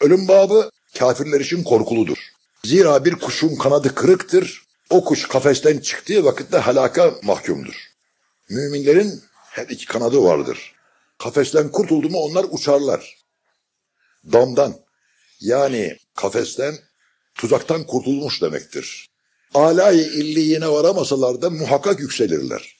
Ölüm babı kafirler için korkuludur. Zira bir kuşun kanadı kırıktır. O kuş kafesten çıktığı vakitte halaka mahkumdur. Müminlerin her iki kanadı vardır. Kafesten kurtuldu mu onlar uçarlar. Damdan yani kafesten tuzaktan kurtulmuş demektir. Alay illiyine varamasalar da muhakkak yükselirler.